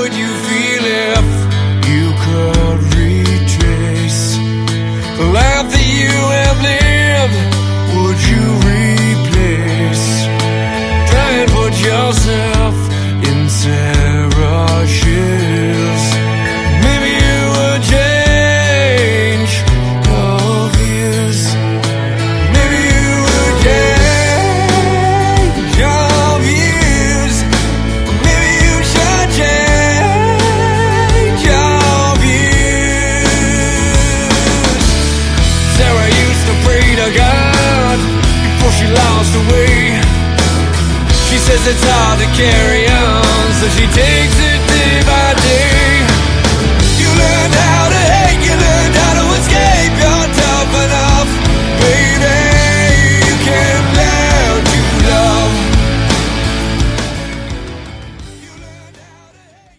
would you feel if you could retrace the life that you have lived? Would you replace? Try and put yourself inside. To pray to God before she lost her way. She says it's hard to carry on, so she takes